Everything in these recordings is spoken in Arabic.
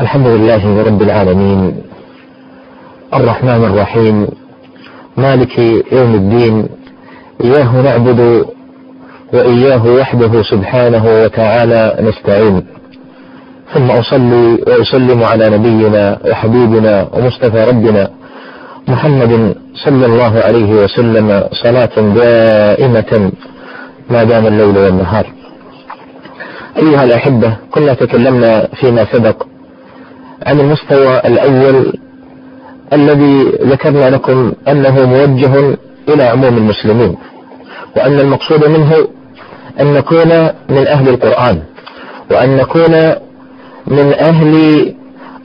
الحمد لله رب العالمين الرحمن الرحيم مالك يوم الدين إياه نعبد وإياه وحده سبحانه وتعالى نستعين. ثم أصلي وأسلم على نبينا وحبيبنا ومصطفى ربنا محمد صلى الله عليه وسلم صلاة دائمة ما دام الليل والنهار. أيها الأحبة كنا تكلمنا فيما سبق عن المستوى الأول الذي ذكرنا لكم أنه موجه إلى عموم المسلمين وأن المقصود منه أن نكون من أهل القرآن وأن نكون من أهل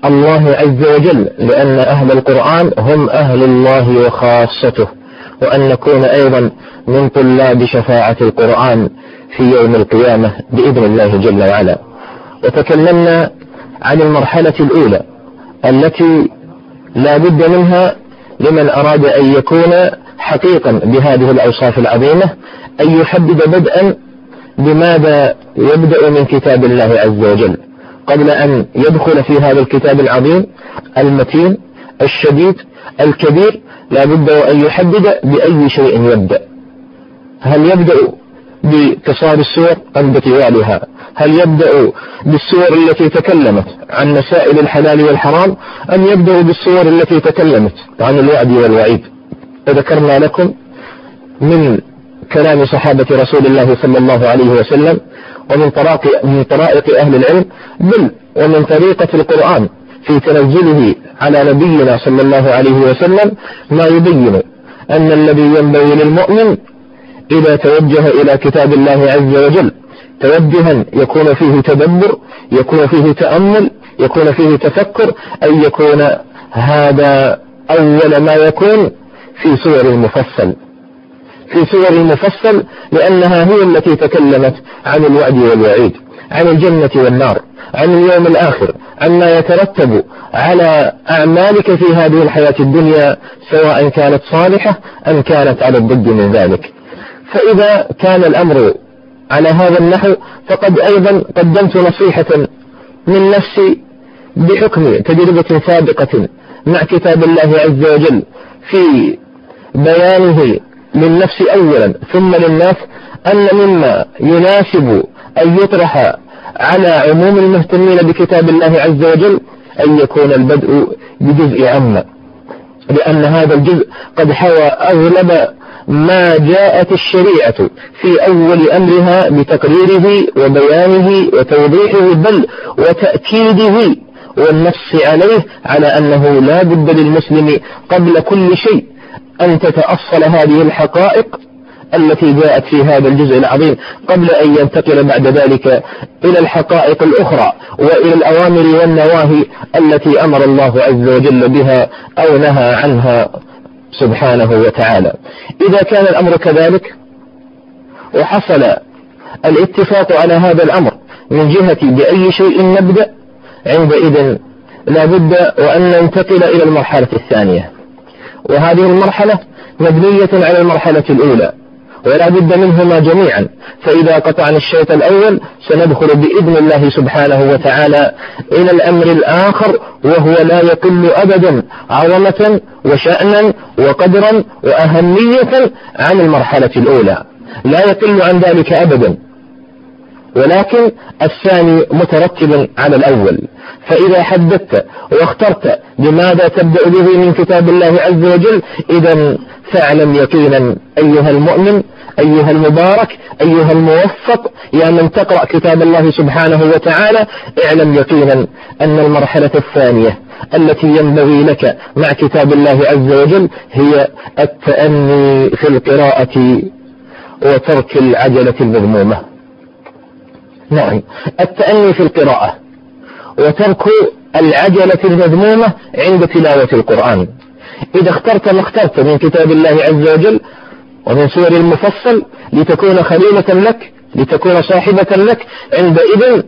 الله عز وجل لأن أهل القرآن هم أهل الله وخاصته وأن نكون أيضا من طلاب شفاعة القرآن في يوم القيامة بإذن الله جل وعلا. وتكلمنا عن المرحلة الأولى التي لا بد منها لمن أراد أن يكون حقيقا بهذه الأوصاف العظيمة أن يحدد بدءا بماذا يبدأ من كتاب الله عز وجل. قبل أن يدخل في هذا الكتاب العظيم المتين الشديد الكبير لا بد أن يحدد بأي شيء يبدأ. هل يبدأ بقصار السور أم بطوالها هل يبدأ بالسور التي تكلمت عن مسائل الحلال والحرام أم يبدأ بالسور التي تكلمت عن الوعد والوعيد؟ وذكرنا لكم من كلام صحابة رسول الله صلى الله عليه وسلم ومن طرائق من طرائق أهل العلم بل ومن طريقة القرآن في تنزله على نبينا صلى الله عليه وسلم ما يبين أن الذي ينبغي للمؤمن إذا توجه إلى كتاب الله عز وجل. توجها يكون فيه تدبر يكون فيه تأمل يكون فيه تفكر أن يكون هذا أول ما يكون في سور المفصل. في سور المفصل لأنها هي التي تكلمت عن الوعد والوعيد عن الجنة والنار عن اليوم الآخر عما يترتب على أعمالك في هذه الحياة الدنيا سواء كانت صالحة أم كانت على الضد من ذلك. فإذا كان الأمر على هذا النحو فقد أيضا قدمت نصيحة من نفسي بحكم تجربة سابقة مع كتاب الله عز وجل في بيانه للنفس أولا ثم للناس أن مما يناسب أن يطرح على عموم المهتمين بكتاب الله عز وجل أن يكون البدء بجزء عامة لأن هذا الجزء قد حوى أغلب ما جاءت الشريعة في أول أمرها بتقريره وبيانه وتوضيحه بل وتأكيده والنص عليه على أنه لا بد للمسلم قبل كل شيء أن تتأصل هذه الحقائق التي جاءت في هذا الجزء العظيم قبل أن ينتقل بعد ذلك إلى الحقائق الأخرى وإلى الأوامر والنواهي التي أمر الله عز وجل بها أو نهى عنها. سبحانه وتعالى. إذا كان الأمر كذلك وحصل الاتفاق على هذا الأمر من جهة بأي شيء نبدأ عندئذ لا بد وأن ننتقل إلى المرحلة الثانية. وهذه المرحلة مبنية على المرحلة الأولى. ولا بد منهما جميعا. فإذا قطعنا الشوط الأول سندخل بإذن الله سبحانه وتعالى إلى الأمر الآخر وهو لا يقل أبدا عظمة وشأنا وقدرا وأهمية عن المرحلة الأولى. لا يقل عن ذلك أبدا. ولكن الثاني مترتب على الأول. فإذا حددت واخترت بماذا تبدأ به من كتاب الله عز وجل إذا فاعلم يقينا أيها المؤمن أيها المبارك أيها الموفق يا من تقرأ كتاب الله سبحانه وتعالى اعلم يقينا أن المرحلة الثانية التي ينبغي لك مع كتاب الله عز وجل هي التأني في القراءة وترك العجلة المذمومة. نعم. التأني في القراءة وترك العجلة المذمومة عند تلاوة القرآن. إذا اخترت ما اخترت من كتاب الله عز وجل ومن سور المفصل لتكون خليلة لك لتكون صاحبة لك عندئذ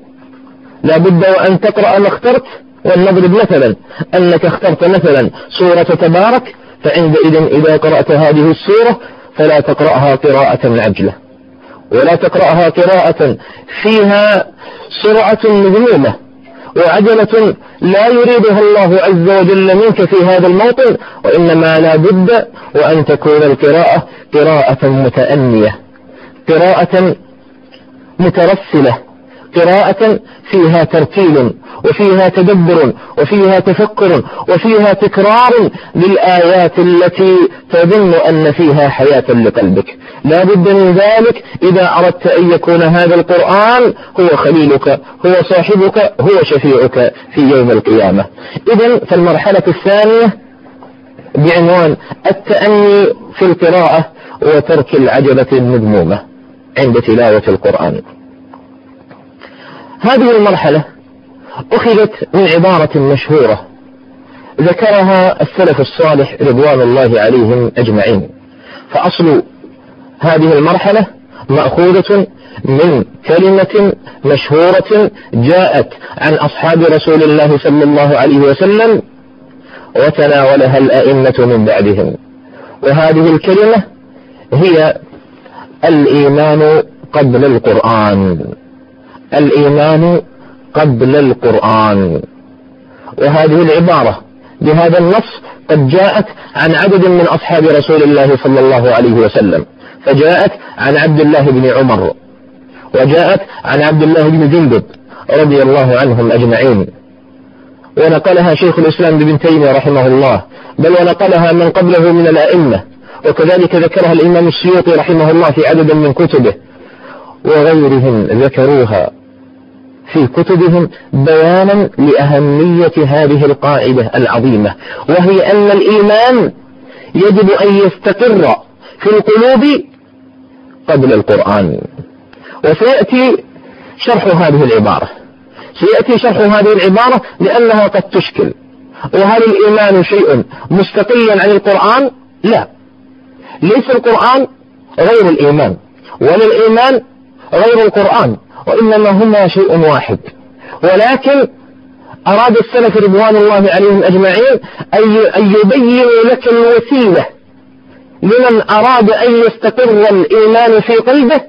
لا بد وأن تقرأ ما اخترت. ولنضرب مثلا أنك اخترت مثلا سورة تبارك فعندئذ إذا قرأت هذه السورة فلا تقرأها قراءة عجلة. ولا تقرأها قراءة. فيها سرعة مذمومة وعجلة لا يريدها الله عز وجل منك في هذا الموطن وإنما لا بد وأن تكون القراءة قراءة متأنية قراءة مترسلة. قراءة فيها ترتيل وفيها تدبر وفيها تفكر وفيها تكرار للآيات التي تظن أن فيها حياة لقلبك. لا بد من ذلك إذا أردت أن يكون هذا القرآن هو خليلك هو صاحبك هو شفيعك في يوم القيامة. إذا فالمرحلة الثانية بعنوان التأني في القراءة وترك العجلة المذمومة عند تلاوة القرآن. هذه المرحلة أخذت من عبارة مشهورة ذكرها السلف الصالح رضوان الله عليهم أجمعين. فأصل هذه المرحلة مأخوذة من كلمة مشهورة جاءت عن أصحاب رسول الله صلى الله عليه وسلم وتناولها الأئمة من بعدهم. وهذه الكلمة هي الإيمان قبل القرآن. الإيمان قبل القرآن. وهذه العبارة بهذا النص قد جاءت عن عدد من أصحاب رسول الله صلى الله عليه وسلم. فجاءت عن عبد الله بن عمر وجاءت عن عبد الله بن جندب رضي الله عنهم أجمعين. ونقلها شيخ الإسلام ابن تيمية رحمه الله بل ونقلها من قبله من الأئمة. وكذلك ذكرها الإمام السيوطي رحمه الله في عدد من كتبه. وغيرهم ذكروها في كتبهم بيانا لأهمية هذه القاعدة العظيمة وهي أن الإيمان يجب أن يستقر في القلوب قبل القرآن. وسيأتي شرح هذه العبارة. سيأتي شرح هذه العبارة لأنها قد تشكل. وهل الإيمان شيء مستقلا عن القرآن؟ لا. ليس القرآن غير الإيمان. ولا الإيمان غير القرآن وإنما هما شيء واحد. ولكن أراد السلف رضوان الله عليهم أجمعين أن يبينوا لك الوسيلة لمن أراد أن يستقر الإيمان في قلبه.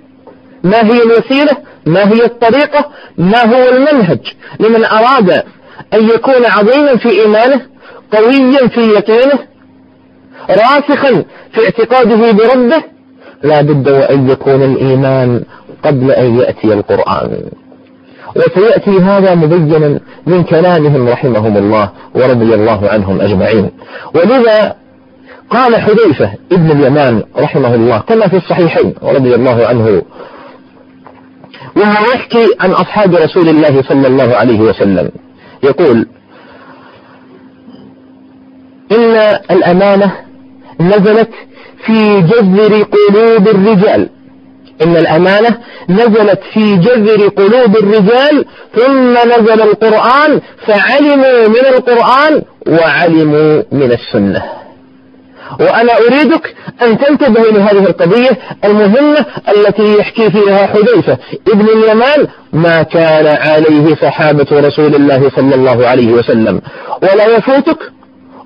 ما هي الوسيلة؟ ما هي الطريقة؟ ما هو المنهج؟ لمن أراد أن يكون عظيما في إيمانه قويا في يقينه راسخا في اعتقاده بربه لا بد وأن يكون الإيمان قبل أن يأتي القرآن. وسيأتي هذا مبينا من كلامهم رحمهم الله ورضي الله عنهم أجمعين. ولذا قال حذيفة ابن اليمان رحمه الله كما في الصحيحين ورضي الله عنه وهو يحكي عن أصحاب رسول الله صلى الله عليه وسلم. يقول إن الأمانة نزلت في جذر قلوب الرجال إن الأمانة نزلت في جذر قلوب الرجال ثم نزل القرآن فعلموا من القرآن وعلموا من السنة. وأنا أريدك أن تنتبه لهذه القضية المهمة التي يحكي فيها حذيفة ابن اليمان ما كان عليه صحابة رسول الله صلى الله عليه وسلم. ولا يفوتك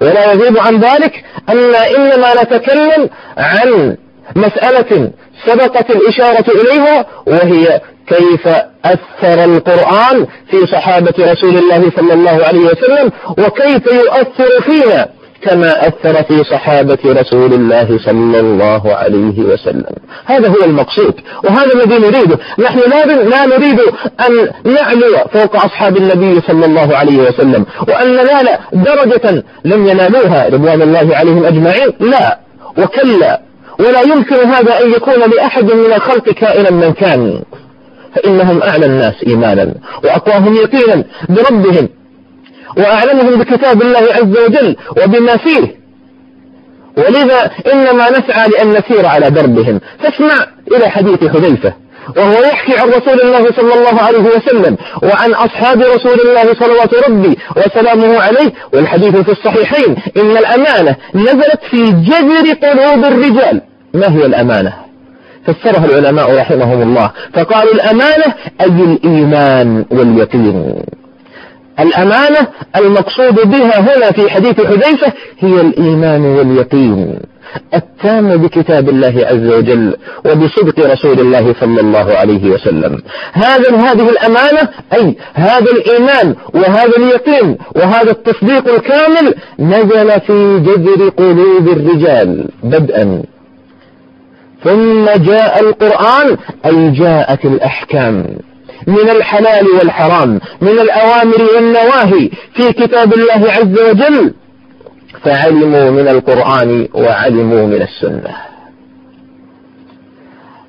ولا يغيب عن ذلك أن إنما نتكلم عن مسألة سبقت الإشارة إليها وهي كيف أثر القرآن في صحابة رسول الله صلى الله عليه وسلم وكيف يؤثر فينا كما أثر في صحابة رسول الله صلى الله عليه وسلم. هذا هو المقصود وهذا الذي نريده. نحن لا نريد أن نعلو فوق أصحاب النبي صلى الله عليه وسلم وأن ننال درجة لم ينالوها رضوان الله عليهم أجمعين. لا. وكلا. ولا يمكن هذا أن يكون لأحد من الخلق كائنا من كان. فإنهم أعلى الناس إيمانا وأقواهم يقينا بربهم وأعلمهم بكتاب الله عز وجل وبما فيه. ولذا إنما نسعى لأن نسير على دربهم. فاسمع إلى حديث حذيفة وهو يحكي عن رسول الله صلى الله عليه وسلم وعن أصحاب رسول الله صلوات ربي وسلامه عليه. والحديث في الصحيحين إن الأمانة نزلت في جذر قلوب الرجال. ما هي الأمانة؟ فسرها العلماء رحمهم الله. فقالوا الأمانة أي الإيمان واليقين. الأمانة المقصود بها هنا في حديث حذيفة هي الإيمان واليقين. التام بكتاب الله عز وجل وبصدق رسول الله صلى الله عليه وسلم. هذا هذه الأمانة أي هذا الإيمان وهذا اليقين وهذا التصديق الكامل نزل في جذر قلوب الرجال بدءا. ثم جاء القرآن أي جاءت الأحكام. من الحلال والحرام من الأوامر والنواهي في كتاب الله عز وجل. فعلموا من القرآن وعلموا من السنة.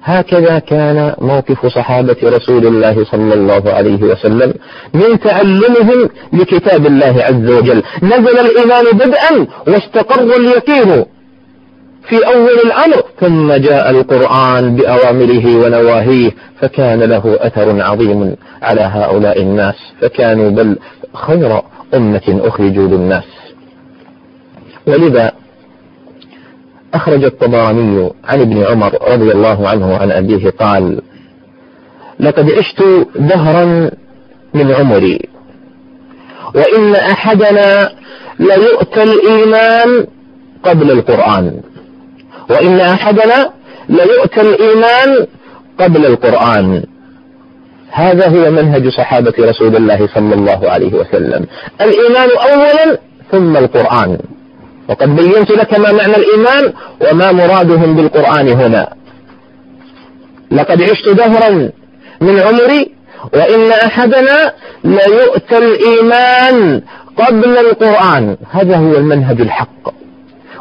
هكذا كان موقف صحابة رسول الله صلى الله عليه وسلم من تعلمهم لكتاب الله عز وجل. نزل الإيمان بدءا واستقر اليقين. في أول الأمر. ثم جاء القرآن بأوامره ونواهيه فكان له أثر عظيم على هؤلاء الناس فكانوا بل خير أمة أخرجوا للناس. ولذا أخرج الطبراني عن ابن عمر رضي الله عنه عن أبيه قال لقد عشت دهرا من عمري وإن أحدنا ليؤتى الإيمان قبل القرآن. وإن أحدنا ليؤتى الإيمان قبل القرآن. هذا هو منهج صحابة رسول الله صلى الله عليه وسلم. الإيمان أولا ثم القرآن. وقد بينت لك ما معنى الإيمان وما مرادهم بالقرآن هنا. لقد عشت دهرا من عمري وإن أحدنا ليؤتى الإيمان قبل القرآن. هذا هو المنهج الحق.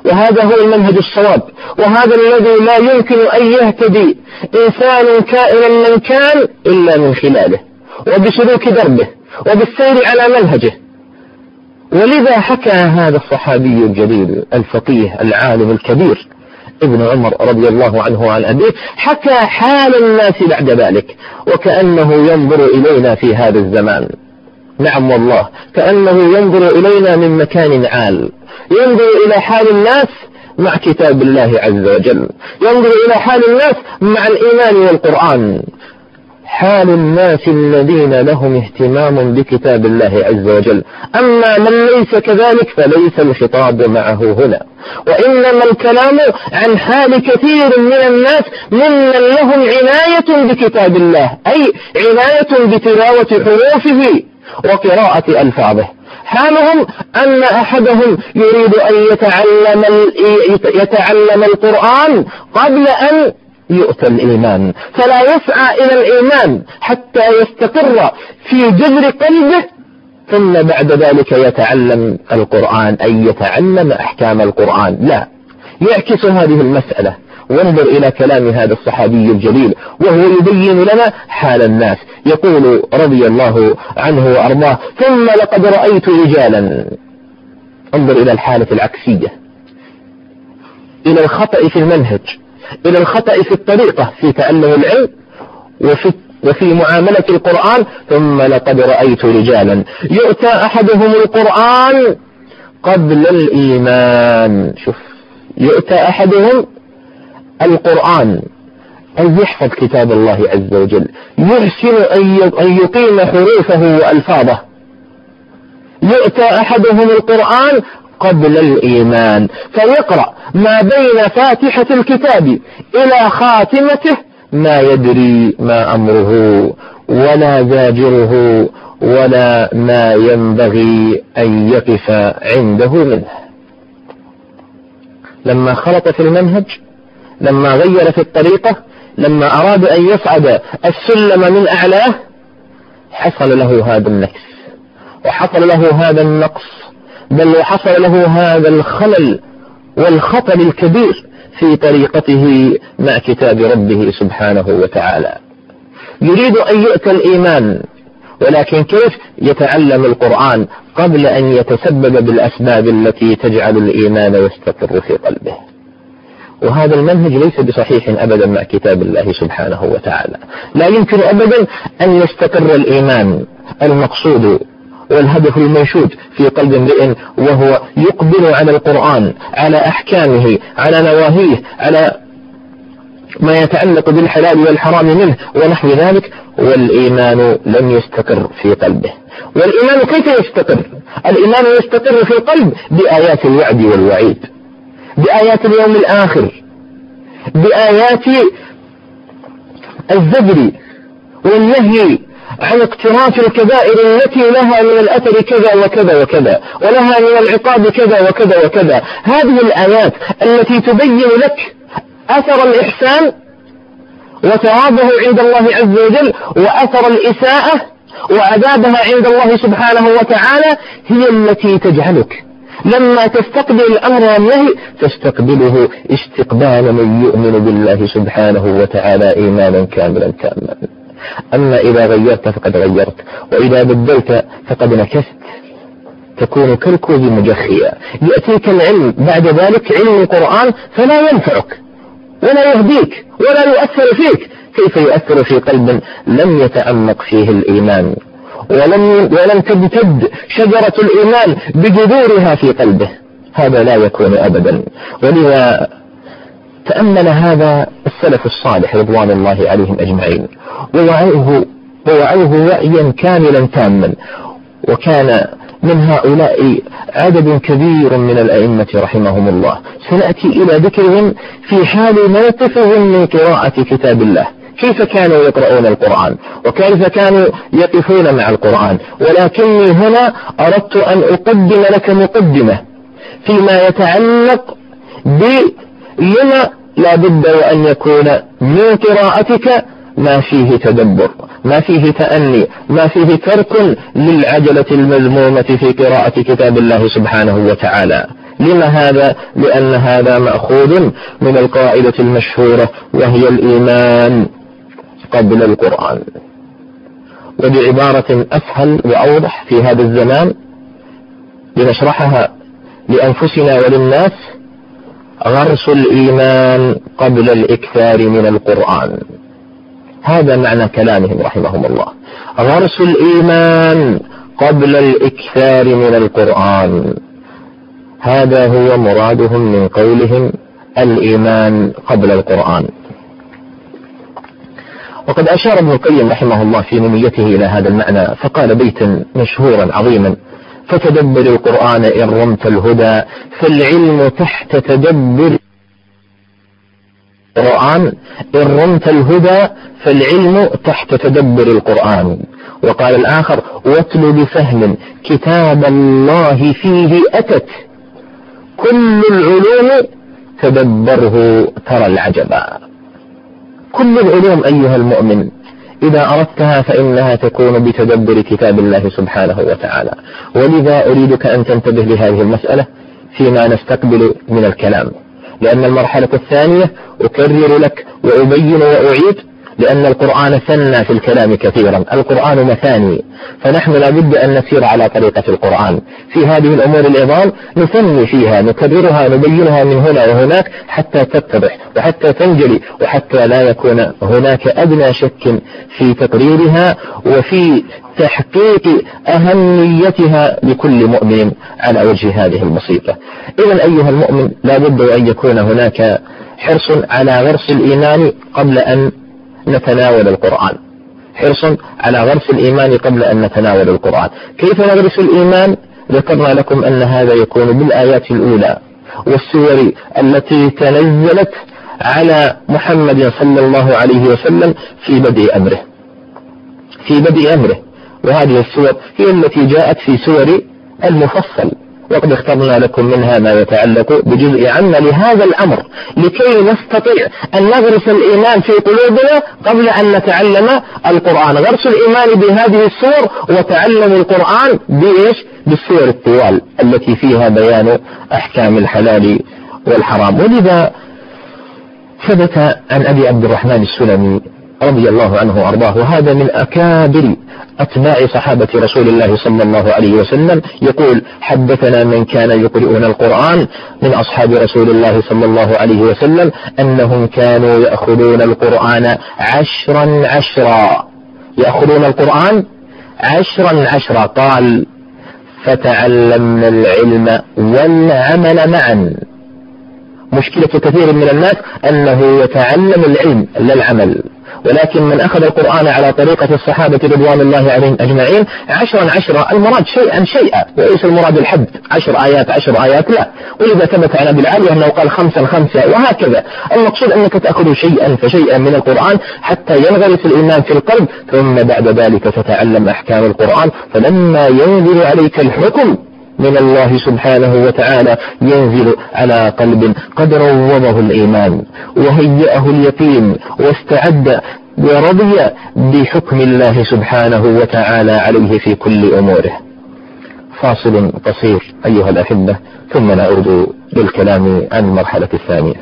وهذا هو المنهج الصواب. وهذا الذي لا يمكن أن يهتدي إنسان كائنا من كان إلا من خلاله وبسلوك دربه وبالسير على منهجه ولذا حكى هذا الصحابي الجليل الفقيه العالم الكبير ابن عمر رضي الله عنه وعن أبيه حكى حال الناس بعد ذلك وكأنه ينظر إلينا في هذا الزمان. نعم والله. كأنه ينظر إلينا من مكان عال. ينظر إلى حال الناس مع كتاب الله عز وجل. ينظر إلى حال الناس مع الإيمان والقرآن. حال الناس الذين لهم اهتمام بكتاب الله عز وجل. أما من ليس كذلك فليس الخطاب معه هنا. وإنما الكلام عن حال كثير من الناس ممن لهم عناية بكتاب الله أي عناية بتلاوة حروفه وقراءة ألفاظه. حالهم أن أحدهم يريد أن يتعلم يتعلم القرآن قبل أن يؤتى الإيمان. فلا يسعى إلى الإيمان حتى يستقر في جذر قلبه ثم بعد ذلك يتعلم القرآن أي يتعلم أحكام القرآن. لا يعكس هذه المسألة. وانظر إلى كلام هذا الصحابي الجليل وهو يبين لنا حال الناس. يقول رضي الله عنه وأرضاه ثم لقد رأيت رجالا. انظر إلى الحالة العكسية. إلى الخطأ في المنهج. إلى الخطأ في الطريقة في تعلم العلم وفي وفي معاملة القرآن ثم لقد رأيت رجالا يؤتى أحدهم القرآن قبل الإيمان. شوف يؤتى أحدهم القرآن أن يحفظ كتاب الله عز وجل يحسن أن يقيم حروفه وألفاظه. يؤتى أحدهم القرآن قبل الإيمان. فيقرأ ما بين فاتحة الكتاب إلى خاتمته ما يدري ما أمره ولا زاجره ولا ما ينبغي أن يقف عنده منه. لما خلط في المنهج لما غير في الطريقة لما أراد أن يصعد السلم من أعلاه حصل له هذا النكس. وحصل له هذا النقص. بل وحصل له هذا الخلل والخطل الكبير في طريقته مع كتاب ربه سبحانه وتعالى. يريد أن يؤتى الإيمان ولكن كيف يتعلم القرآن قبل أن يتسبب بالأسباب التي تجعل الإيمان يستقر في قلبه؟ وهذا المنهج ليس بصحيح أبدا مع كتاب الله سبحانه وتعالى. لا يمكن أبدا أن يستقر الإيمان المقصود والهدف المنشود في قلب امرئ وهو يقبل على القرآن على أحكامه على نواهيه على ما يتعلق بالحلال والحرام منه ونحو ذلك والإيمان لم يستقر في قلبه. والإيمان كيف يستقر؟ الإيمان يستقر في القلب بآيات الوعد والوعيد بآيات اليوم الآخر بآيات الزجر والنهي عن اقتراف الكبائر التي لها من الأثر كذا وكذا وكذا ولها من العقاب كذا وكذا وكذا. هذه الآيات التي تبين لك أثر الإحسان وثوابه عند الله عز وجل وأثر الإساءة وعذابها عند الله سبحانه وتعالى هي التي تجعلك. لما تستقبل الأمر والنهي تستقبله استقبال من يؤمن بالله سبحانه وتعالى إيمانا كاملا تاما. أما إذا غيرت فقد غيرت وإذا بدلت فقد نكست. تكون كالكوز مجخيا يأتيك العلم بعد ذلك علم القرآن فلا ينفعك ولا يهديك ولا يؤثر فيك. كيف يؤثر في قلب لم يتعمق فيه الإيمان؟ ولم ولم تمتد شجرة الإيمان بجذورها في قلبه. هذا لا يكون أبدا. ولذا تأمل هذا السلف الصالح رضوان الله عليهم أجمعين. ووعوه ووعوه وعيا كاملا تاما. وكان من هؤلاء عدد كبير من الأئمة رحمهم الله. سنأتي إلى ذكرهم في حال موقفهم من قراءة كتاب الله. كيف كانوا يقرؤون القرآن؟ وكيف كانوا يقفون مع القرآن؟ ولكني هنا أردت أن أقدم لك مقدمة فيما يتعلق بلما لا بد وأن يكون من قراءتك ما فيه تدبر ما فيه تأني ما فيه ترك للعجلة المذمومة في قراءة كتاب الله سبحانه وتعالى. لما هذا؟ لأن هذا مأخوذ من القاعدة المشهورة وهي الإيمان قبل القرآن. وبعبارة أسهل وأوضح في هذا الزمان لنشرحها لأنفسنا وللناس غرس الإيمان قبل الإكثار من القرآن. هذا معنى كلامهم رحمهم الله. غرس الإيمان قبل الإكثار من القرآن. هذا هو مرادهم من قولهم الإيمان قبل القرآن. وقد أشار ابن القيم رحمه الله في نميته إلى هذا المعنى فقال بيتا مشهورا عظيما فتدبر القرآن إن رمت الهدى فالعلم تحت تدبر القرآن إن رمت الهدى فالعلم تحت تدبر القرآن. وقال الآخر واتل بفهم كتاب الله فيه أتت. كل العلوم تدبره ترى العجبا. كل العلوم أيها المؤمن إذا أردتها فإنها تكون بتدبر كتاب الله سبحانه وتعالى. ولذا أريدك أن تنتبه لهذه المسألة فيما نستقبل من الكلام. لأن المرحلة الثانية أكرر لك وأبين وأعيد لأن القرآن ثنى في الكلام كثيرا. القرآن مثاني. فنحن لابد أن نسير على طريقة القرآن. في هذه الأمور العظام نثني فيها نكررها نبينها من هنا وهناك حتى تتضح وحتى تنجلي وحتى لا يكون هناك أدنى شك في تقريرها وفي تحقيق أهميتها لكل مؤمن على وجه هذه المصيبة. إذا أيها المؤمن لا بد أن يكون هناك حرص على غرس الإيمان قبل أن نتناول القرآن. حرص على غرس الإيمان قبل أن نتناول القرآن. كيف نغرس الإيمان؟ ذكرنا لكم أن هذا يكون بالآيات الأولى والسور التي تنزلت على محمد صلى الله عليه وسلم في بدء أمره. في بدء أمره. وهذه السور هي التي جاءت في سور المفصل. وقد اخترنا لكم منها ما يتعلق بجزء عنا لهذا الأمر لكي نستطيع أن نغرس الإيمان في قلوبنا قبل أن نتعلم القرآن. غرس الإيمان بهذه السور وتعلم القرآن بإيش؟ بالسور الطوال التي فيها بيان أحكام الحلال والحرام. ولذا ثبت عن أبي عبد الرحمن السلمي رضي الله عنه وأرضاه. وهذا من أكابر أتباع صحابة رسول الله صلى الله عليه وسلم. يقول حدثنا من كان يقرؤون القرآن من أصحاب رسول الله صلى الله عليه وسلم أنهم كانوا يأخذون القرآن عشرا عشرا. يأخذون القرآن عشرا عشرا. قال فتعلمنا العلم والعمل معا. مشكلة كثير من الناس أنه يتعلم العلم لا العمل. ولكن من أخذ القرآن على طريقة الصحابة رضوان الله عليهم أجمعين عشرا عشرا المراد شيئا شيئا وليس المراد الحد عشر آيات عشر آيات لا. ولذا ثبت عن أبي العالية أنه قال خمسا خمسة وهكذا. المقصود أنك تأخذ شيئا فشيئا من القرآن حتى ينغرس الإيمان في القلب ثم بعد ذلك تتعلم أحكام القرآن فلما ينزل عليك الحكم من الله سبحانه وتعالى ينزل على قلب قد روضه الإيمان وهيأه اليقين واستعد ورضي بحكم الله سبحانه وتعالى عليه في كل أموره. فاصل قصير أيها الأحبة ثم نعود للكلام عن المرحلة الثانية.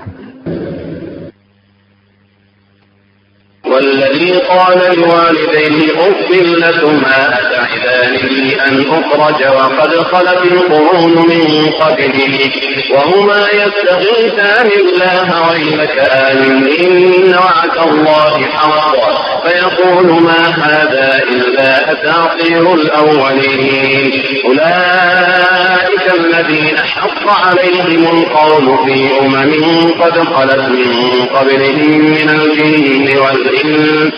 قال لوالديه أف لكما أتعدانني أن أخرج وقد خلت القرون من قبلي وهما يستغيثان الله ويلك آمن إن وعد الله حق فيقول ما هذا إلا أساطير الأولين. أولئك الذين حق عليهم القول في أمم قد خلت من قبلهم من الجن والإنس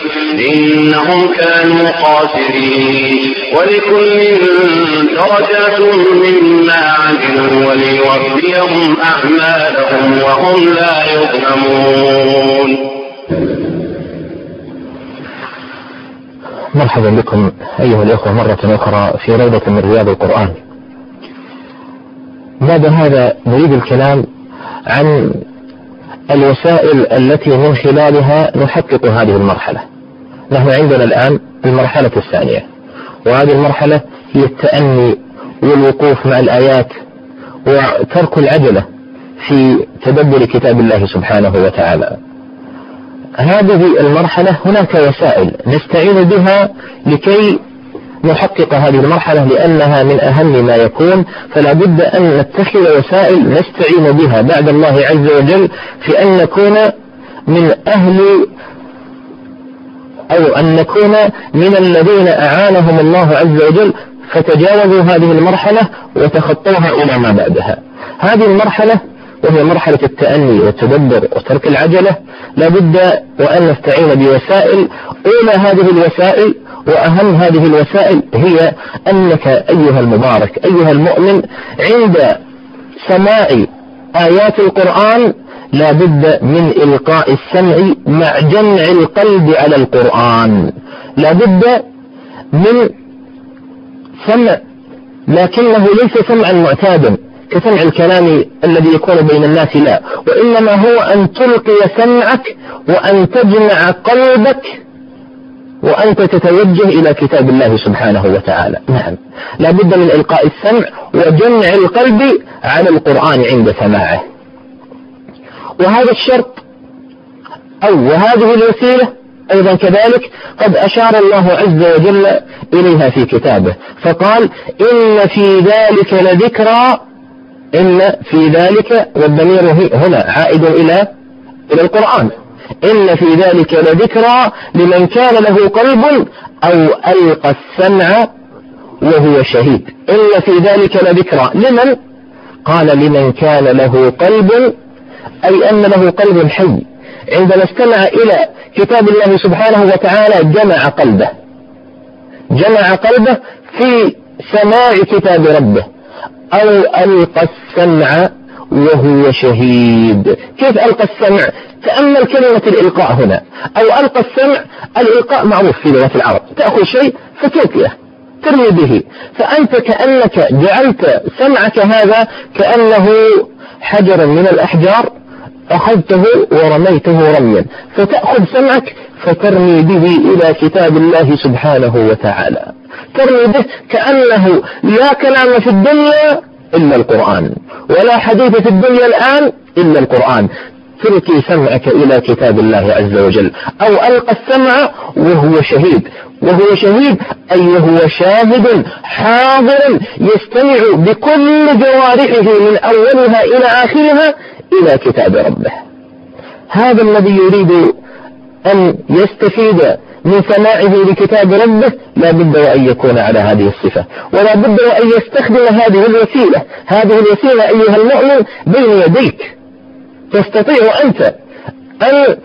إنهم كانوا خاسرين ولكل درجات مما عملوا وليوفيهم أعمالهم وهم لا يظلمون. مرحبا بكم أيها الأخوة مرة أخرى في روضة من رياض القرآن. بعد هذا؟ نريد الكلام عن الوسائل التي من خلالها نحقق هذه المرحلة. نحن عندنا الآن المرحلة الثانية. وهذه المرحلة هي التأني والوقوف مع الآيات وترك العجلة في تدبر كتاب الله سبحانه وتعالى. هذه المرحلة هناك وسائل نستعين بها لكي نحقق هذه المرحلة لأنها من أهم ما يكون فلا بد أن نتخذ وسائل نستعين بها بعد الله عز وجل في أن نكون من أهل أو أن نكون من الذين أعانهم الله عز وجل فتجاوزوا هذه المرحلة وتخطوها إلى ما بعدها. هذه المرحلة وهي مرحلة التأني والتدبر وترك العجلة لابد وأن نستعين بوسائل. أولى هذه الوسائل وأهم هذه الوسائل هي أنك أيها المبارك أيها المؤمن عند سماع آيات القرآن لا بد من إلقاء السمع مع جمع القلب على القرآن. لا بد من سمع لكنه ليس سمعا معتادا كسمع الكلام الذي يكون بين الناس لا. وإنما هو أن تلقي سمعك وأن تجمع قلبك وأنت تتوجه إلى كتاب الله سبحانه وتعالى. نعم. لا بد من إلقاء السمع وجمع القلب على القرآن عند سماعه. وهذا الشرط أو وهذه الوسيلة أيضا كذلك قد أشار الله عز وجل إليها في كتابه فقال إن في ذلك لذكرى إن في ذلك والضمير هنا عائد إلى إلى القرآن. إن في ذلك لذكرى لمن كان له قلب أو ألقى السمع وهو شهيد. إن في ذلك لذكرى. لمن؟ قال لمن كان له قلب أي أن له قلب حي. عندما استمع إلى كتاب الله سبحانه وتعالى جمع قلبه. جمع قلبه في سماع كتاب ربه. أو ألقى السمع وهو شهيد. كيف ألقى السمع؟ تأمل كلمة الإلقاء هنا. أو ألقى السمع الإلقاء معروف في لغة العرب. تأخذ شيء فتلقيه ترمي به. فأنت كأنك جعلت سمعك هذا كأنه حجرا من الأحجار أخذته ورميته رميا. فتأخذ سمعك فترمي به إلى كتاب الله سبحانه وتعالى. ترمي به كأنه لا كلام في الدنيا إلا القرآن ولا حديث في الدنيا الآن إلا القرآن. تلقي سمعك إلى كتاب الله عز وجل. أو ألقى السمع وهو شهيد. وهو شهيد أي وهو شاهد حاضر يستمع بكل جوارحه من أولها إلى آخرها إلى كتاب ربه. هذا الذي يريد أن يستفيد من سماعه لكتاب ربه لا بد وأن يكون على هذه الصفة. ولا بد وأن يستخدم هذه الوسيلة. هذه الوسيلة أيها المؤمن بين يديك. تستطيع أنت أن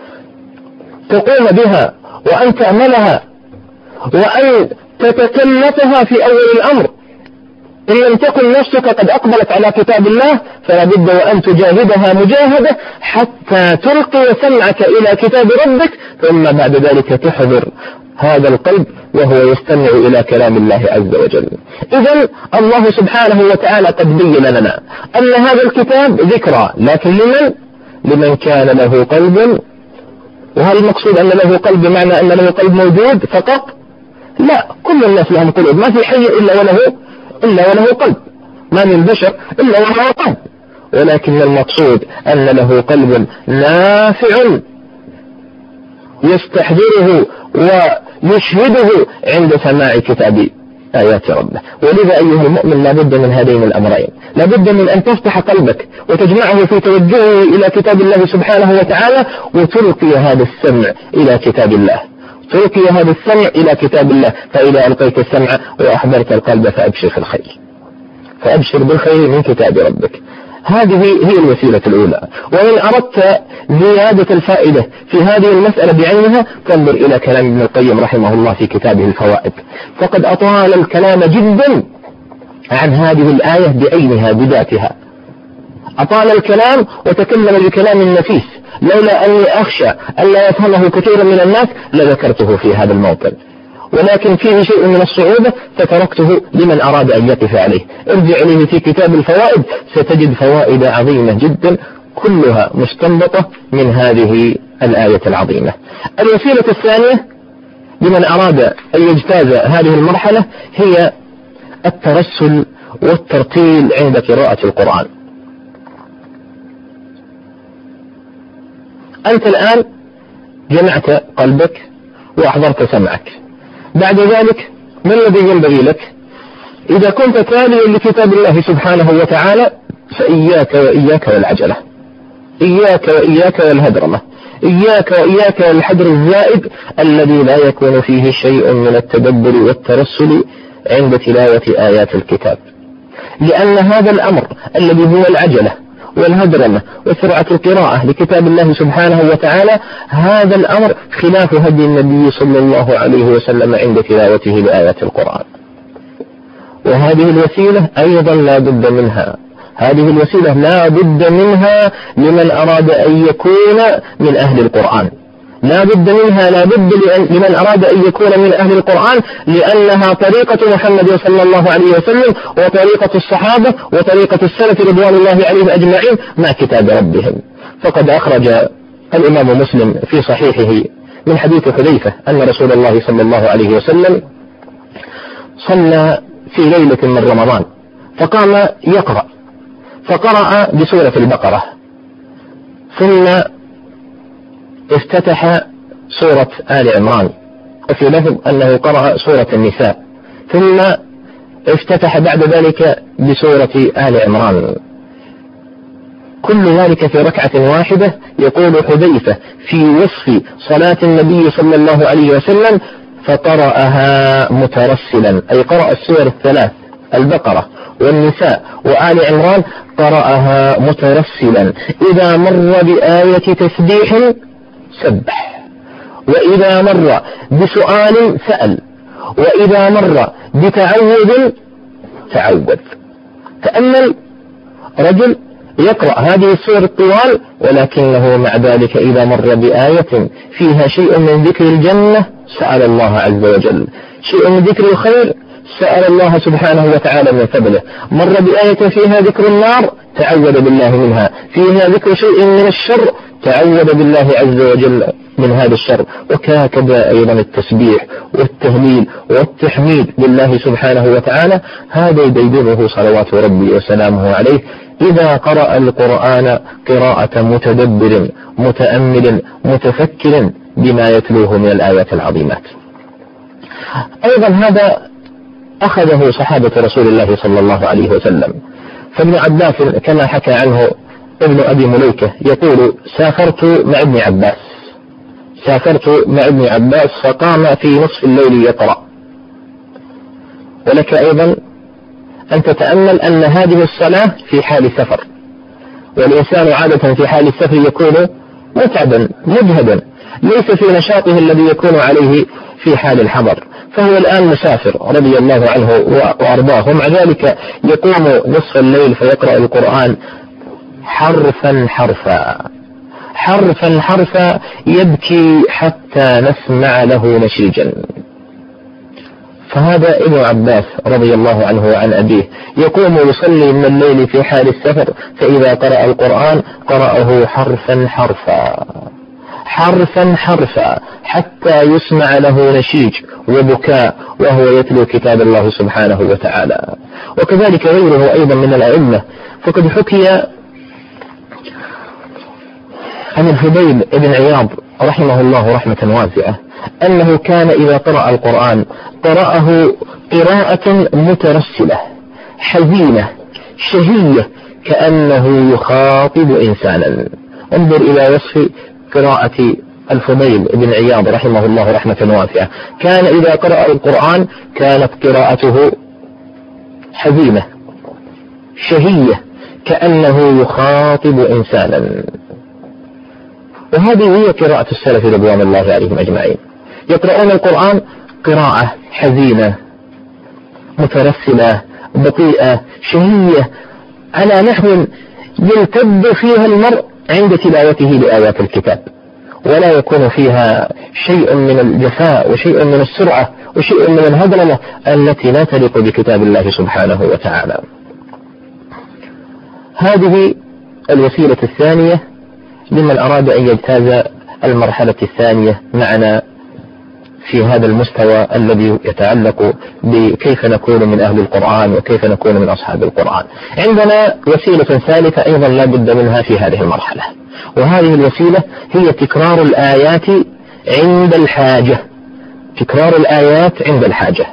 تقوم بها وأن تعملها وأن تتكلفها في أول الأمر إن لم تكن نفسك قد أقبلت على كتاب الله فلا بد وأن تجاهدها مجاهدة حتى تلقي سمعك إلى كتاب ربك ثم بعد ذلك تحضر هذا القلب وهو يستمع إلى كلام الله عز وجل إذا الله سبحانه وتعالى قد بين لنا أن هذا الكتاب ذكرى لكن لمن؟ لمن كان له قلب وهل المقصود أن له قلب بمعنى أن له قلب موجود فقط؟ لا كل الناس لهم قلوب ما في حي إلا وله إلا وله قلب ما من بشر إلا وله قلب ولكن المقصود أن له قلب نافع يستحضره ويشهده عند سماع كتاب آيات ربه. ولذا أيها المؤمن لابد من هذين الأمرين. لابد من أن تفتح قلبك وتجمعه في توجهه إلى كتاب الله سبحانه وتعالى وتلقي هذا السمع إلى كتاب الله. تلقي هذا السمع إلى كتاب الله. فإذا ألقيت السمع وأحضرت القلب فأبشر الخير فأبشر بالخير من كتاب ربك. هذه هي الوسيلة الأولى. وإن أردت زيادة الفائدة في هذه المسألة بعينها فانظر إلى كلام ابن القيم رحمه الله في كتابه الفوائد. فقد أطال الكلام جدا عن هذه الآية بعينها بذاتها. أطال الكلام وتكلم بكلام نفيس. لولا أني أخشى أن لا يفهمه كثير من الناس لذكرته في هذا الموطن. ولكن فيه شيء من الصعوبة فتركته لمن أراد أن يقف عليه. ارجع إليه في كتاب الفوائد ستجد فوائد عظيمة جدا كلها مستنبطة من هذه الآية العظيمة. الوسيلة الثانية لمن أراد أن يجتاز هذه المرحلة هي الترسل والترتيل عند قراءة القرآن. أنت الآن جمعت قلبك وأحضرت سمعك. بعد ذلك ما الذي ينبغي لك؟ إذا كنت تاليا لكتاب الله سبحانه وتعالى فإياك وإياك والعجلة. إياك وإياك والهدرمة. إياك وإياك والحدر الزائد الذي لا يكون فيه شيء من التدبر والترسل عند تلاوة آيات الكتاب. لأن هذا الأمر الذي هو العجلة. والهدرمة وسرعة القراءة لكتاب الله سبحانه وتعالى هذا الأمر خلاف هدي النبي صلى الله عليه وسلم عند تلاوته لآيات القرآن. وهذه الوسيلة أيضا لا بد منها. هذه الوسيلة لا بد منها لمن أراد أن يكون من أهل القرآن. لا بد منها لا بد لمن أراد أن يكون من أهل القرآن لأنها طريقة محمد صلى الله عليه وسلم وطريقة الصحابة وطريقة السلف رضوان الله عليهم أجمعين مع كتاب ربهم. فقد أخرج الإمام مسلم في صحيحه من حديث حذيفة أن رسول الله صلى الله عليه وسلم صلى في ليلة من رمضان فقام يقرأ فقرأ بسورة البقرة ثم افتتح سورة آل عمران وفي لفظ أنه قرأ سورة النساء ثم افتتح بعد ذلك بسورة آل عمران. كل ذلك في ركعة واحدة يقول حذيفة في وصف صلاة النبي صلى الله عليه وسلم فقرأها مترسلا أي قرأ السور الثلاث البقرة والنساء وآل عمران قرأها مترسلا. إذا مر بآية تسبيح سبح. وإذا مر بسؤال سأل. وإذا مر بتعوذ تعوذ تأمل. رجل يقرأ هذه السور الطوال ولكنه مع ذلك إذا مر بآية فيها شيء من ذكر الجنة سأل الله عز وجل. شيء من ذكر الخير سأل الله سبحانه وتعالى من فضله. مر بآية فيها ذكر النار تعوذ بالله منها. فيها ذكر شيء من الشر تعوذ بالله عز وجل من هذا الشر. وكذا أيضا التسبيح والتهليل والتحميد لله سبحانه وتعالى. هذا يبينه صلوات ربي وسلامه عليه. إذا قرأ القرآن قراءة متدبر متأمل متفكر بما يتلوه من الآيات العظيمات. أيضا هذا أخذه صحابة رسول الله صلى الله عليه وسلم. فابن عباس كما حكى عنه ابن أبي مليكة يقول سافرت مع ابن عباس. سافرت مع ابن عباس فقام في نصف الليل يقرأ. ولك أيضا أن تتأمل أن هذه الصلاة في حال سفر والإنسان عادة في حال السفر يكون متعبا مجهدا ليس في نشاطه الذي يكون عليه في حال الحضر. فهو الآن مسافر رضي الله عنه وأرضاه. ومع ذلك يقوم نصف الليل فيقرأ القرآن حرفا حرفا. حرفا حرفا يبكي حتى نسمع له نشيجا. فهذا ابن عباس رضي الله عنه وعن أبيه. يقوم يصلي من الليل في حال السفر فإذا قرأ القرآن قرأه حرفا حرفا. حرفا حرفا حتى يسمع له نشيج وبكاء وهو يتلو كتاب الله سبحانه وتعالى. وكذلك غيره أيضا من الأئمة. فقد حكي عن الفضيل بن عياض رحمه الله رحمة واسعة أنه كان إذا قرأ القرآن قرأه قراءة مترسلة حزينة شهية كأنه يخاطب إنسانا. انظر إلى وصف قراءة الفضيل بن عياض رحمه الله رحمة واسعة. كان إذا قرأ القرآن كانت قراءته حزينة شهية كأنه يخاطب إنسانا. وهذه هي قراءة السلف رضوان الله عليهم أجمعين. يقرؤون القرآن قراءة حزينة مترسلة بطيئة شهية على نحو يلتد فيها المرء عند تلاوته لآيات الكتاب. ولا يكون فيها شيء من الجفاء وشيء من السرعة وشيء من الهدرمة التي لا تليق بكتاب الله سبحانه وتعالى. هذه الوسيلة الثانية لمن أراد أن يجتاز المرحلة الثانية معنا في هذا المستوى الذي يتعلق بكيف نكون من أهل القرآن وكيف نكون من أصحاب القرآن. عندنا وسيلة ثالثة أيضا لا بد منها في هذه المرحلة. وهذه الوسيلة هي تكرار الآيات عند الحاجة. تكرار الآيات عند الحاجة.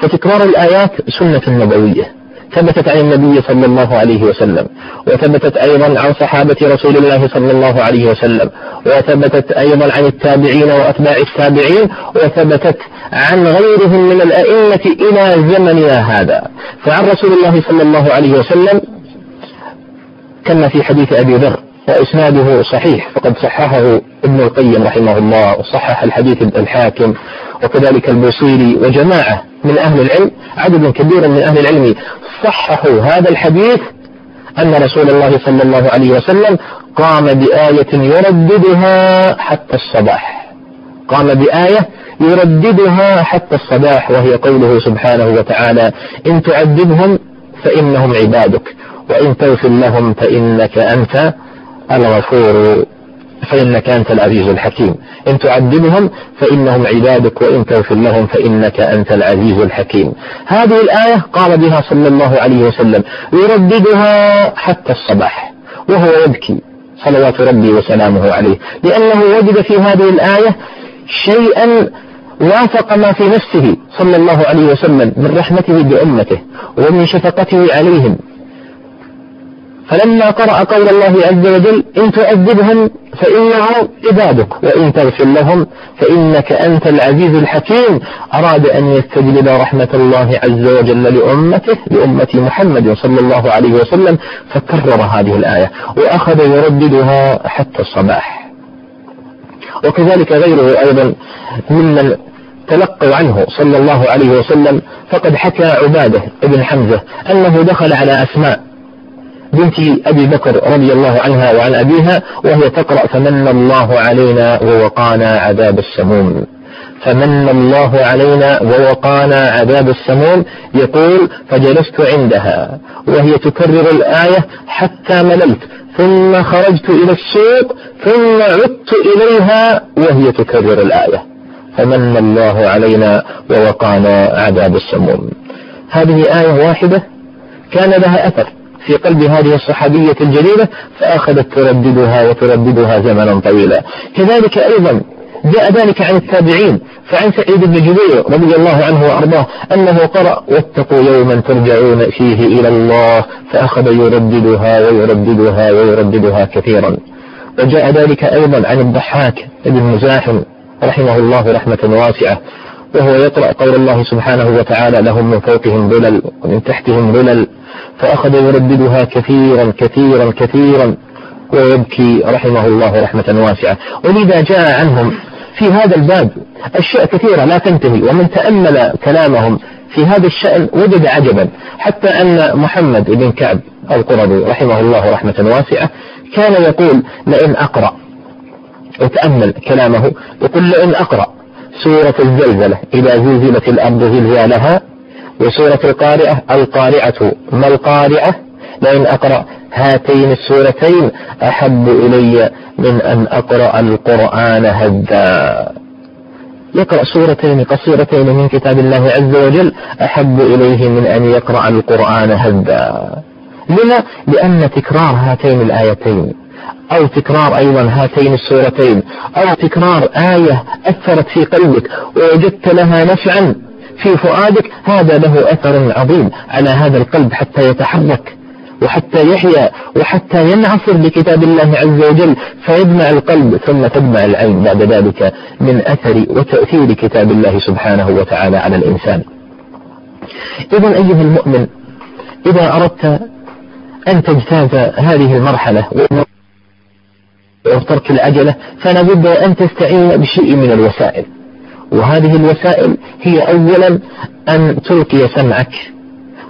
فتكرار الآيات سنة نبوية. ثبتت عن النبي صلى الله عليه وسلم. وثبتت أيضا عن صحابة رسول الله صلى الله عليه وسلم. وثبتت أيضا عن التابعين وأتباع التابعين وثبتت عن غيرهم من الأئمة إلى زمننا هذا. فعن رسول الله صلى الله عليه وسلم كما في حديث أبي ذر وإسناده صحيح فقد صححه ابن القيم رحمه الله وصحح الحديث الحاكم وكذلك البوصيري وجماعة من أهل العلم عدد كبير من أهل العلم صححوا هذا الحديث أن رسول الله صلى الله عليه وسلم قام بآية يرددها حتى الصباح. قام بآية يرددها حتى الصباح وهي قوله سبحانه وتعالى إن تعذبهم فإنهم عبادك وإن تغفر لهم فإنك أنت الغفور فإنك أنت العزيز الحكيم. إن تعذبهم فإنهم عبادك وإن تغفر لهم فإنك أنت العزيز الحكيم. هذه الآية قال بها صلى الله عليه وسلم يرددها حتى الصباح وهو يبكي. صلوات ربي وسلامه عليه. لأنه وجد في هذه الآية شيئا وافق ما في نفسه صلى الله عليه وسلم من رحمته بأمته ومن شفقته عليهم. فلما قرأ قول الله عز وجل إن تؤدبهم فإنهم عبادك وإن تغفر لهم فإنك أنت العزيز الحكيم. أراد أن يستجلب رحمة الله عز وجل لأمته لأمة محمد صلى الله عليه وسلم فكرر هذه الآية وأخذ يرددها حتى الصباح. وكذلك غيره أيضا ممن تلقوا عنه صلى الله عليه وسلم فقد حكى عبادة بن حمزة أنه دخل على أسماء بنت أبي بكر رضي الله عنها وعن أبيها وهي تقرأ فمن الله علينا ووقانا عذاب السموم. فمن الله علينا ووقانا عذاب السموم يقول فجلست عندها وهي تكرر الآية حتى مللت ثم خرجت إلى السوق ثم عدت إليها وهي تكرر الآية فمن الله علينا ووقانا عذاب السموم. هذه آية واحدة كان لها أثر. في قلب هذه الصحابية الجليلة فأخذت ترددها وترددها زمنا طويلا. كذلك أيضا جاء ذلك عن التابعين فعن سعيد بن جبير رضي الله عنه وأرضاه أنه قرأ واتقوا يوما ترجعون فيه إلى الله فأخذ يرددها ويرددها ويرددها كثيرا. وجاء ذلك أيضا عن الضحاك بن مزاحم رحمه الله رحمة واسعة وهو يقرأ قول الله سبحانه وتعالى لهم من فوقهم ظلل ومن تحتهم ظلل فأخذ يرددها كثيرا كثيرا كثيرا ويبكي رحمه الله رحمة واسعة. ولذا جاء عنهم في هذا الباب أشياء كثيرة لا تنتهي ومن تأمل كلامهم في هذا الشأن وجد عجبا. حتى أن محمد بن كعب القرظي رحمه الله رحمة واسعة كان يقول لئن أقرأ وتأمل كلامه يقول لئن أقرأ سورة الزلزلة إذا زلزلت الأرض زلزالها وسورة القارعة القارعة ما القارعة لئن أقرأ هاتين السورتين أحب إلي من أن أقرأ القرآن هدا. يقرأ سورتين قصيرتين من كتاب الله عز وجل أحب إليه من أن يقرأ القرآن هدا. لما؟ لأن تكرار هاتين الآيتين أو تكرار أيضا هاتين السورتين أو تكرار آية أثرت في قلبك ووجدت لها نفعا في فؤادك هذا له أثر عظيم على هذا القلب حتى يتحرك وحتى يحيا وحتى ينعصر بكتاب الله عز وجل فيدمع القلب ثم تدمع العين بعد ذلك من أثر وتأثير كتاب الله سبحانه وتعالى على الإنسان. إذا أيها المؤمن إذا أردت أن تجتاز هذه المرحلة وترك العجلة فلا بد أن تستعين بشيء من الوسائل. وهذه الوسائل هي أولا أن تلقي سمعك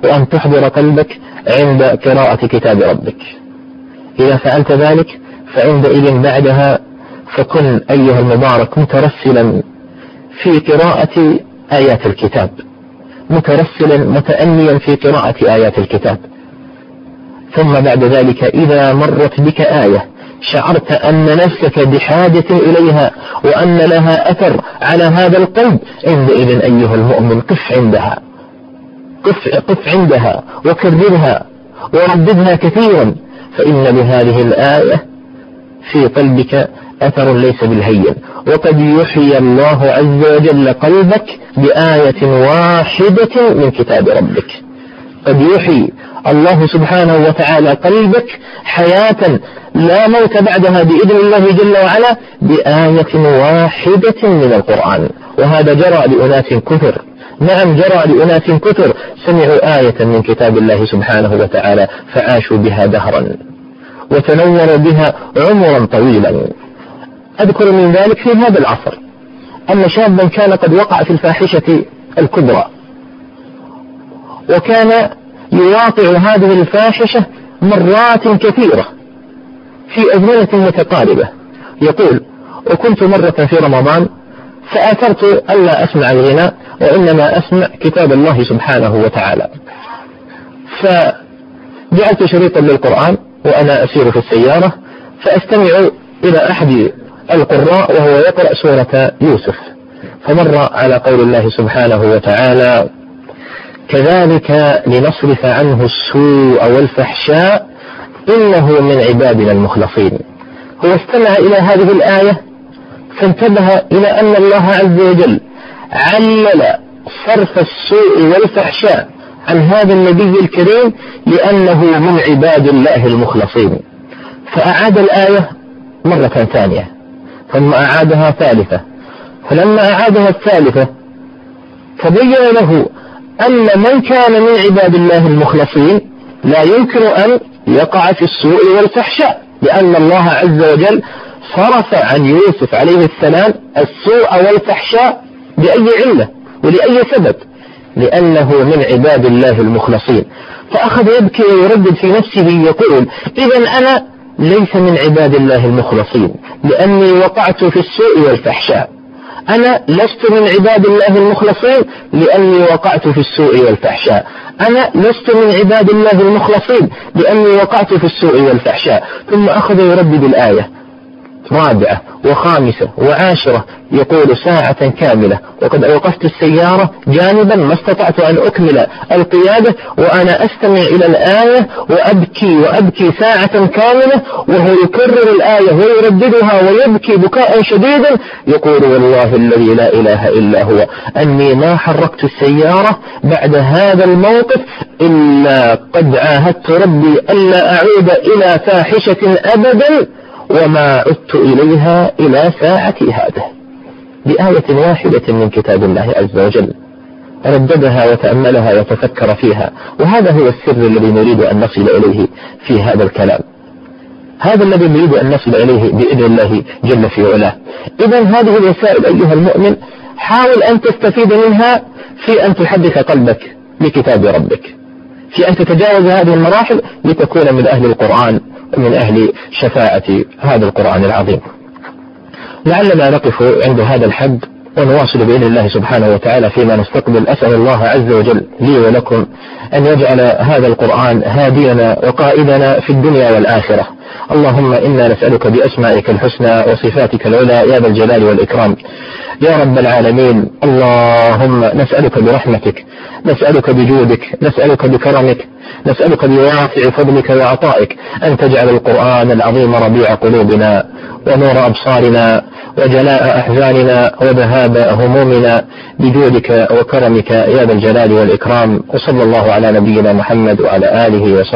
وأن تحضر قلبك عند قراءة كتاب ربك. إذا فعلت ذلك فعندئذ بعدها فكن أيها المبارك مترسلا في قراءة آيات الكتاب. مترسلا متأنيا في قراءة آيات الكتاب. ثم بعد ذلك إذا مرت بك آية شعرت أن نفسك بحاجة إليها وأن لها أثر على هذا القلب. عندئذ أيها المؤمن قف عندها. قف, قف عندها وكررها ورددها كثيرا فإن لهذه الآية في قلبك أثر ليس بالهين. وقد يحيي الله عز وجل قلبك بآية واحدة من كتاب ربك. قد يحيي الله سبحانه وتعالى قلبك حياة لا موت بعدها بإذن الله جل وعلا بآية واحدة من القرآن. وهذا جرى لأناس كثر. نعم جرى لأناس كثر. سمعوا آية من كتاب الله سبحانه وتعالى فعاشوا بها دهرا وتنوروا بها عمرا طويلا. أذكر من ذلك في هذا العصر أن شابا كان قد وقع في الفاحشة الكبرى. وكان يواقع هذه الفاحشة مرات كثيرة في أزمنة متقاربة. يقول وكنت مرة في رمضان فآثرت ألا أسمع الغناء وإنما أسمع كتاب الله سبحانه وتعالى. فجعلت شريطا للقرآن وأنا أسير في السيارة فأستمع إلى أحد القراء وهو يقرأ سورة يوسف. فمر على قول الله سبحانه وتعالى كذلك لنصرف عنه السوء والفحشاء إنه من عبادنا المخلصين. هو استمع إلى هذه الآية فانتبه إلى أن الله عز وجل علل صرف السوء والفحشاء عن هذا النبي الكريم لأنه من عباد الله المخلصين. فأعاد الآية مرة ثانية ثم أعادها ثالثة فلما أعادها الثالثة تبين له أن من كان من عباد الله المخلصين لا يمكن أن يقع في السوء والفحشاء لأن الله عز وجل صرف عن يوسف عليه السلام السوء والفحشاء بأي علة ولأي سبب؟ لأنه من عباد الله المخلصين. فأخذ يبكي ويردد في نفسه يقول إذا أنا ليس من عباد الله المخلصين لأني وقعت في السوء والفحشاء. أنا لست من عباد الله المخلصين لأني وقعت في السوء والفحشاء. أنا لست من عباد الله المخلصين لأني وقعت في السوء والفحشاء. ثم أخذ يردد الآية. رابعة وخامسة وعاشرة يقول ساعة كاملة. وقد أوقفت السيارة جانبا ما استطعت أن أكمل القيادة وأنا أستمع إلى الآية وأبكي وأبكي ساعة كاملة وهو يكرر الآية ويرددها ويبكي بكاء شديدا يقول والله الذي لا إله إلا هو أني ما حركت السيارة بعد هذا الموقف إلا قد عاهدت ربي ألا أعود إلى فاحشة أبدا. وما عدت إليها إلى ساعتي هذه. بآية واحدة من كتاب الله عز وجل. رددها وتأملها وتفكر فيها. وهذا هو السر الذي نريد أن نصل إليه في هذا الكلام. هذا الذي نريد أن نصل إليه بإذن الله جل في علاه. إذا هذه الوسائل أيها المؤمن حاول أن تستفيد منها في أن تحدث قلبك بكتاب ربك. في أن تتجاوز هذه المراحل لتكون من أهل القرآن. ومن أهل شفاعة هذا القرآن العظيم. لعلنا نقف عند هذا الحد ونواصل بإذن الله سبحانه وتعالى فيما نستقبل. أسأل الله عز وجل لي ولكم أن يجعل هذا القرآن هادينا وقائدنا في الدنيا والآخرة. اللهم إنا نسألك بأسمائك الحسنى وصفاتك العلى يا ذا الجلال والإكرام. يا رب العالمين اللهم نسألك برحمتك نسألك بجودك نسألك بكرمك نسألك بواسع فضلك وعطائك أن تجعل القرآن العظيم ربيع قلوبنا ونور أبصارنا وجلاء أحزاننا وذهاب همومنا بجودك وكرمك يا ذا الجلال والإكرام وصلى الله على نبينا محمد وعلى آله وصحبه